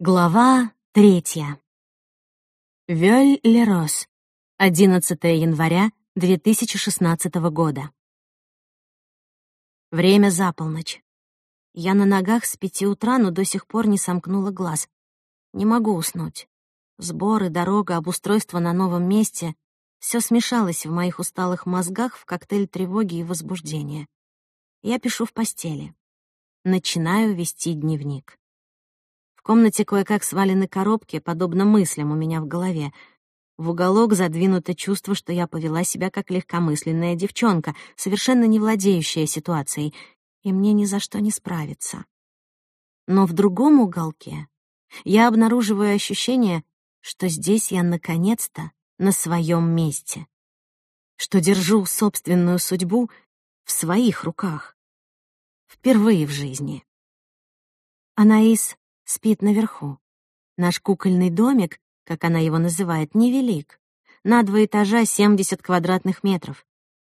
Глава третья. Вёль-Лерос. 11 января 2016 года. Время за полночь. Я на ногах с пяти утра, но до сих пор не сомкнула глаз. Не могу уснуть. Сборы, дорога, обустройство на новом месте — все смешалось в моих усталых мозгах в коктейль тревоги и возбуждения. Я пишу в постели. Начинаю вести дневник. Комнате кое-как свалены коробки, подобно мыслям у меня в голове. В уголок задвинуто чувство, что я повела себя как легкомысленная девчонка, совершенно не владеющая ситуацией, и мне ни за что не справиться. Но в другом уголке я обнаруживаю ощущение, что здесь я наконец-то на своем месте, что держу собственную судьбу в своих руках. Впервые в жизни. Анаис спит наверху. Наш кукольный домик, как она его называет, невелик. На два этажа 70 квадратных метров.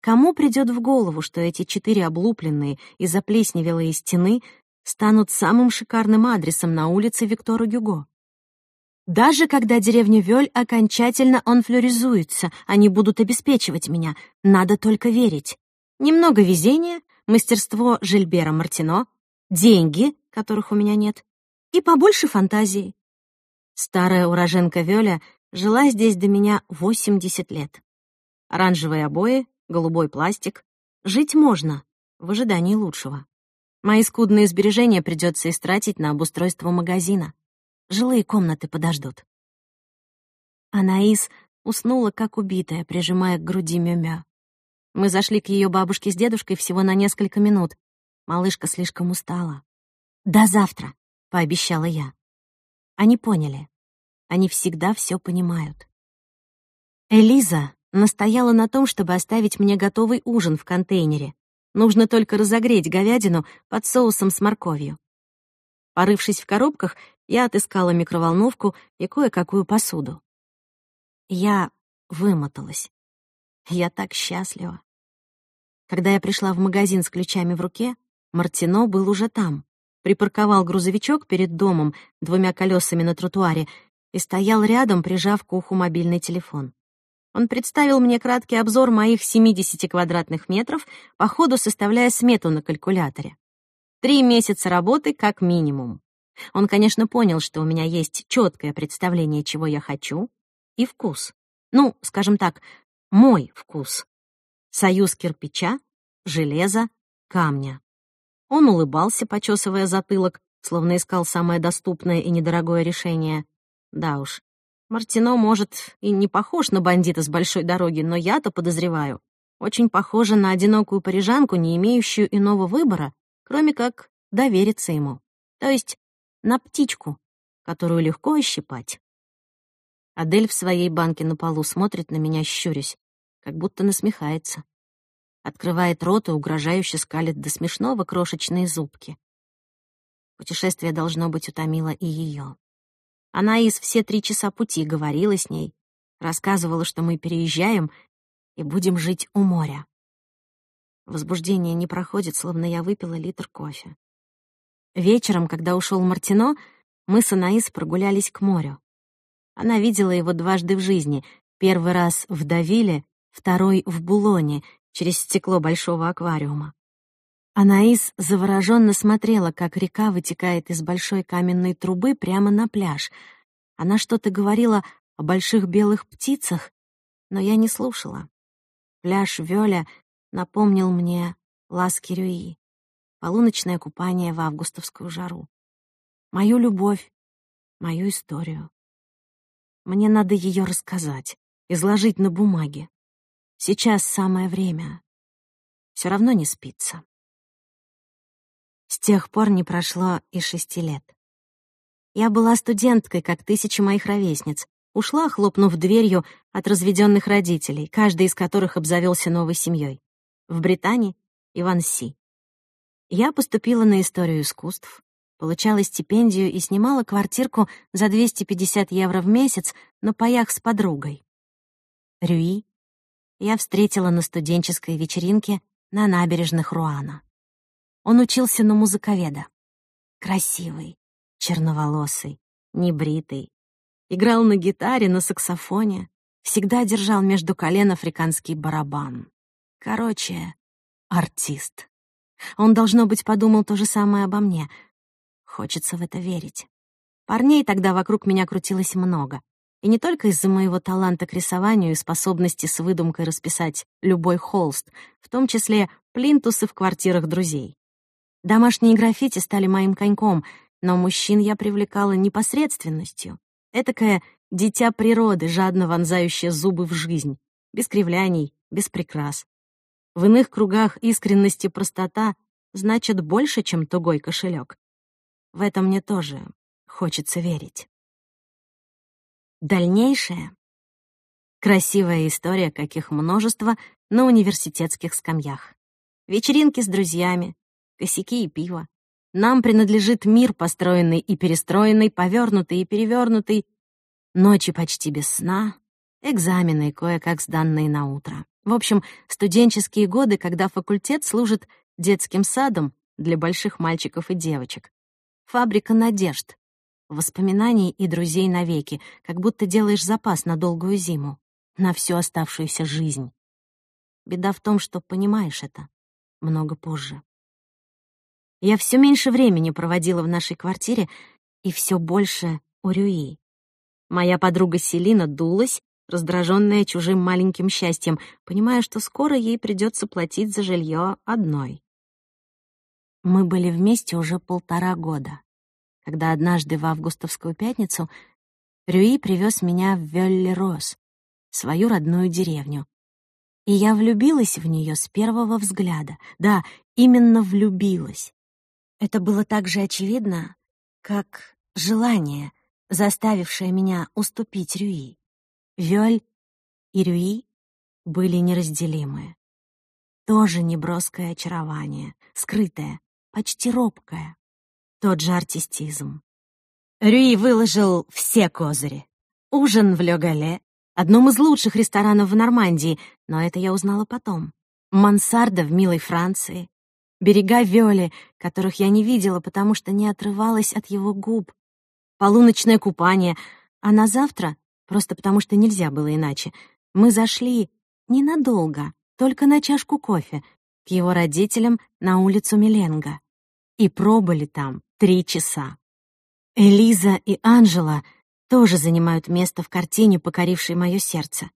Кому придет в голову, что эти четыре облупленные и заплесневелые стены станут самым шикарным адресом на улице Виктора Гюго? Даже когда деревня Вёль окончательно онфлоризуется, они будут обеспечивать меня. Надо только верить. Немного везения, мастерство Жильбера Мартино, деньги, которых у меня нет, и побольше фантазии. Старая уроженка Вёля жила здесь до меня 80 лет. Оранжевые обои, голубой пластик. Жить можно, в ожидании лучшего. Мои скудные сбережения придется истратить на обустройство магазина. Жилые комнаты подождут. Анаис уснула, как убитая, прижимая к груди Мё-Мё. Мы зашли к ее бабушке с дедушкой всего на несколько минут. Малышка слишком устала. «До завтра», пообещала я. Они поняли. Они всегда все понимают. Элиза настояла на том, чтобы оставить мне готовый ужин в контейнере. Нужно только разогреть говядину под соусом с морковью. Порывшись в коробках, я отыскала микроволновку и кое-какую посуду. Я вымоталась. Я так счастлива. Когда я пришла в магазин с ключами в руке, Мартино был уже там припарковал грузовичок перед домом двумя колесами на тротуаре и стоял рядом, прижав к уху мобильный телефон. Он представил мне краткий обзор моих 70 квадратных метров, по ходу составляя смету на калькуляторе. Три месяца работы как минимум. Он, конечно, понял, что у меня есть четкое представление, чего я хочу, и вкус. Ну, скажем так, мой вкус. Союз кирпича, железа, камня. Он улыбался, почесывая затылок, словно искал самое доступное и недорогое решение. Да уж, Мартино, может, и не похож на бандита с большой дороги, но я-то подозреваю. Очень похоже на одинокую парижанку, не имеющую иного выбора, кроме как довериться ему. То есть на птичку, которую легко ощипать. Адель в своей банке на полу смотрит на меня, щурясь, как будто насмехается открывает рот и угрожающе скалит до смешного крошечные зубки. Путешествие, должно быть, утомило и ее. Она из все три часа пути говорила с ней, рассказывала, что мы переезжаем и будем жить у моря. Возбуждение не проходит, словно я выпила литр кофе. Вечером, когда ушел Мартино, мы с Анаис прогулялись к морю. Она видела его дважды в жизни. Первый раз в Давиле, второй — в Булоне, через стекло большого аквариума. Анаис завороженно смотрела, как река вытекает из большой каменной трубы прямо на пляж. Она что-то говорила о больших белых птицах, но я не слушала. Пляж Вёля напомнил мне ласки Рюи, полуночное купание в августовскую жару. Мою любовь, мою историю. Мне надо ее рассказать, изложить на бумаге. Сейчас самое время. Все равно не спится. С тех пор не прошло и шести лет. Я была студенткой, как тысячи моих ровесниц. Ушла, хлопнув дверью от разведенных родителей, каждый из которых обзавелся новой семьей. В Британии и в Анси. Я поступила на историю искусств, получала стипендию и снимала квартирку за 250 евро в месяц на паях с подругой. Рюи я встретила на студенческой вечеринке на набережных Руана. Он учился на музыковеда. Красивый, черноволосый, небритый. Играл на гитаре, на саксофоне, всегда держал между колен африканский барабан. Короче, артист. Он, должно быть, подумал то же самое обо мне. Хочется в это верить. Парней тогда вокруг меня крутилось много. И не только из-за моего таланта к рисованию и способности с выдумкой расписать любой холст, в том числе плинтусы в квартирах друзей. Домашние граффити стали моим коньком, но мужчин я привлекала непосредственностью. Этакое дитя природы, жадно вонзающее зубы в жизнь, без кривляний, без прикрас. В иных кругах искренность и простота значат больше, чем тугой кошелек. В это мне тоже хочется верить. Дальнейшее — красивая история, каких множество на университетских скамьях. Вечеринки с друзьями, косяки и пиво. Нам принадлежит мир, построенный и перестроенный, повернутый и перевернутый, ночи почти без сна, экзамены, кое-как сданные на утро. В общем, студенческие годы, когда факультет служит детским садом для больших мальчиков и девочек. Фабрика надежд, воспоминаний и друзей навеки, как будто делаешь запас на долгую зиму, на всю оставшуюся жизнь. Беда в том, что понимаешь это много позже. Я все меньше времени проводила в нашей квартире и все больше у Рюи. Моя подруга Селина дулась, раздраженная чужим маленьким счастьем, понимая, что скоро ей придется платить за жилье одной. Мы были вместе уже полтора года, когда однажды в августовскую пятницу Рюи привез меня в Вёлле-Рос, свою родную деревню. И я влюбилась в нее с первого взгляда. Да, именно влюбилась. Это было так же очевидно, как желание, заставившее меня уступить Рюи. Вёль и Рюи были неразделимы. Тоже неброское очарование, скрытое, почти робкое. Тот же артистизм. Рюи выложил все козыри. Ужин в Лёгале, одном из лучших ресторанов в Нормандии, но это я узнала потом. Мансарда в милой Франции, берега Вёли, которых я не видела, потому что не отрывалась от его губ, полуночное купание, а на завтра, просто потому что нельзя было иначе, мы зашли ненадолго, только на чашку кофе, к его родителям на улицу Миленга. И пробыли там три часа. Элиза и Анжела тоже занимают место в картине, покорившей мое сердце.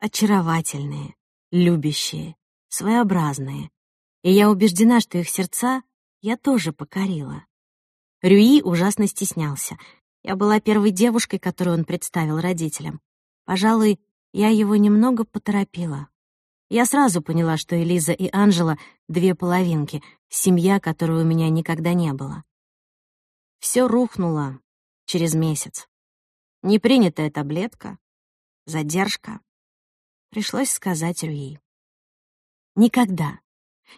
Очаровательные, любящие, своеобразные, и я убеждена, что их сердца я тоже покорила. Рюи ужасно стеснялся. Я была первой девушкой, которую он представил родителям. Пожалуй, я его немного поторопила. Я сразу поняла, что Элиза и Анжела — две половинки, семья, которой у меня никогда не было. Все рухнуло через месяц. Непринятая таблетка, задержка. Пришлось сказать Рюи. Никогда,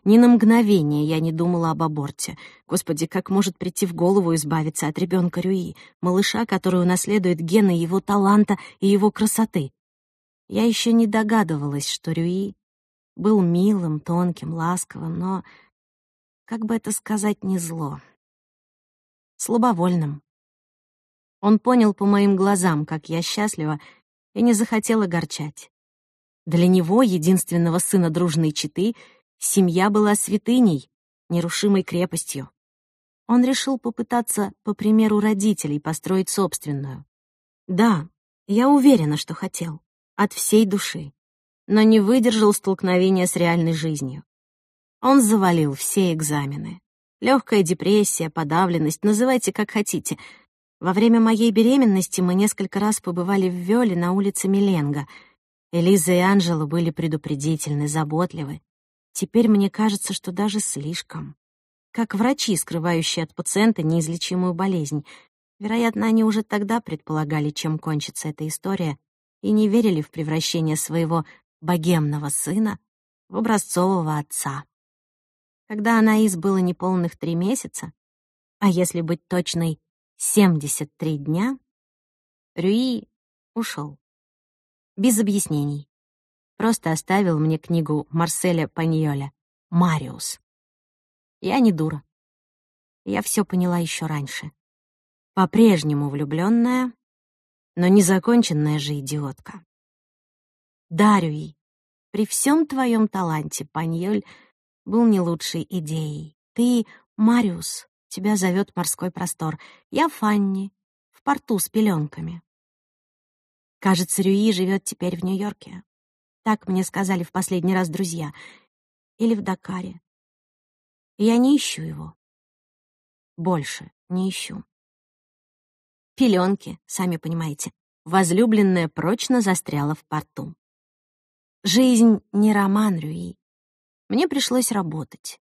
ни на мгновение я не думала об аборте. Господи, как может прийти в голову избавиться от ребенка Рюи, малыша, который унаследует гены его таланта и его красоты? Я еще не догадывалась, что Рюи был милым, тонким, ласковым, но, как бы это сказать, не зло. Слабовольным. Он понял по моим глазам, как я счастлива, и не захотел огорчать. Для него, единственного сына дружной четы, Семья была святыней, нерушимой крепостью. Он решил попытаться, по примеру родителей, построить собственную. Да, я уверена, что хотел. От всей души. Но не выдержал столкновения с реальной жизнью. Он завалил все экзамены. Легкая депрессия, подавленность, называйте как хотите. Во время моей беременности мы несколько раз побывали в Вёле на улице Миленга. Элиза и Анжела были предупредительны, заботливы. Теперь мне кажется, что даже слишком. Как врачи, скрывающие от пациента неизлечимую болезнь. Вероятно, они уже тогда предполагали, чем кончится эта история, и не верили в превращение своего богемного сына в образцового отца. Когда Анаис было неполных три месяца, а если быть точной, 73 дня, Рюи ушел. Без объяснений просто оставил мне книгу Марселя Паньоля «Мариус». Я не дура. Я все поняла еще раньше. По-прежнему влюбленная, но незаконченная же идиотка. Дарюй, при всем твоем таланте, Паньоль был не лучшей идеей. Ты, Мариус, тебя зовет морской простор. Я Фанни, в порту с пеленками. Кажется, Рюи живет теперь в Нью-Йорке. Так мне сказали в последний раз друзья. Или в Дакаре. Я не ищу его. Больше не ищу. Пеленки, сами понимаете. Возлюбленная прочно застряла в порту. Жизнь не роман, Рюи. Мне пришлось работать.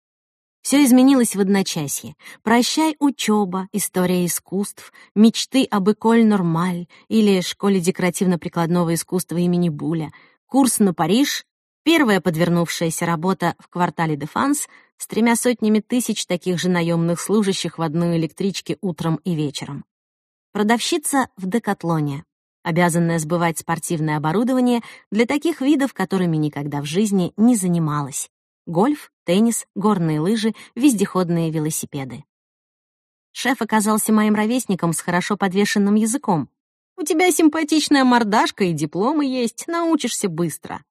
Все изменилось в одночасье. Прощай учеба, история искусств, мечты об Эколь Нормаль или школе декоративно-прикладного искусства имени Буля, курс на Париж, первая подвернувшаяся работа в квартале де Фанс с тремя сотнями тысяч таких же наемных служащих в одной электричке утром и вечером. Продавщица в Декатлоне, обязанная сбывать спортивное оборудование для таких видов, которыми никогда в жизни не занималась гольф, теннис, горные лыжи, вездеходные велосипеды. Шеф оказался моим ровесником с хорошо подвешенным языком. «У тебя симпатичная мордашка и дипломы есть, научишься быстро».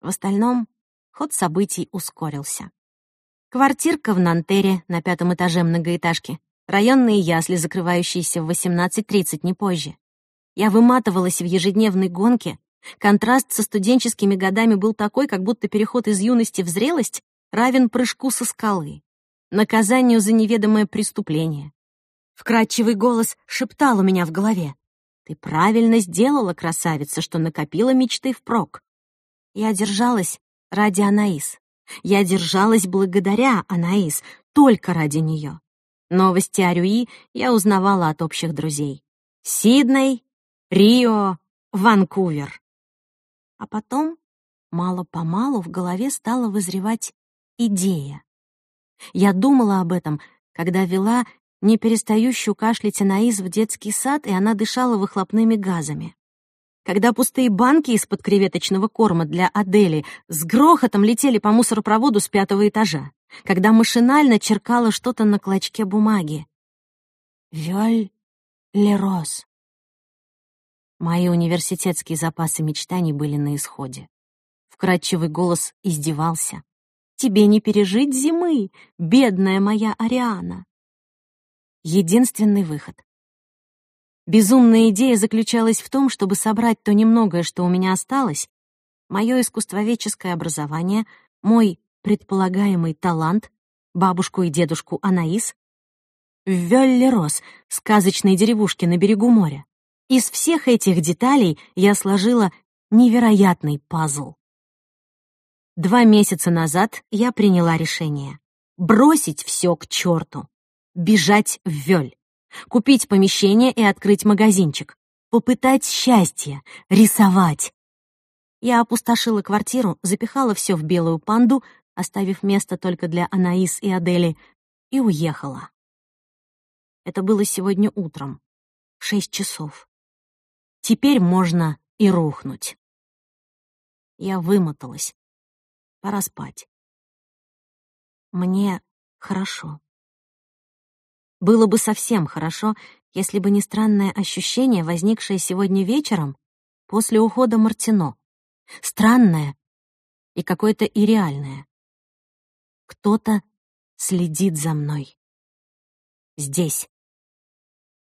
В остальном ход событий ускорился. Квартирка в Нантере на пятом этаже многоэтажки, районные ясли, закрывающиеся в 18.30, не позже. Я выматывалась в ежедневной гонке, Контраст со студенческими годами был такой, как будто переход из юности в зрелость равен прыжку со скалы, наказанию за неведомое преступление. Вкрадчивый голос шептал у меня в голове. «Ты правильно сделала, красавица, что накопила мечты впрок». Я держалась ради Анаис. Я держалась благодаря Анаис, только ради нее. Новости о Рюи я узнавала от общих друзей. Сидней, Рио, Ванкувер. А потом, мало-помалу, в голове стала вызревать идея. Я думала об этом, когда вела не перестающую кашлять Анаиз в детский сад, и она дышала выхлопными газами. Когда пустые банки из-под креветочного корма для Адели с грохотом летели по мусоропроводу с пятого этажа. Когда машинально черкала что-то на клочке бумаги. «Вёль Лерос», Мои университетские запасы мечтаний были на исходе. Вкрадчивый голос издевался. «Тебе не пережить зимы, бедная моя Ариана!» Единственный выход. Безумная идея заключалась в том, чтобы собрать то немногое, что у меня осталось, мое искусствоведческое образование, мой предполагаемый талант, бабушку и дедушку Анаис, в Вёлле-Рос, сказочной деревушке на берегу моря. Из всех этих деталей я сложила невероятный пазл. Два месяца назад я приняла решение бросить все к черту, бежать в Вёль, купить помещение и открыть магазинчик, попытать счастье, рисовать. Я опустошила квартиру, запихала все в белую панду, оставив место только для Анаис и Адели, и уехала. Это было сегодня утром, шесть часов. Теперь можно и рухнуть. Я вымоталась. Пора спать. Мне хорошо. Было бы совсем хорошо, если бы не странное ощущение, возникшее сегодня вечером после ухода Мартино. Странное и какое-то ирреальное. Кто-то следит за мной. Здесь,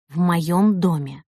в моем доме.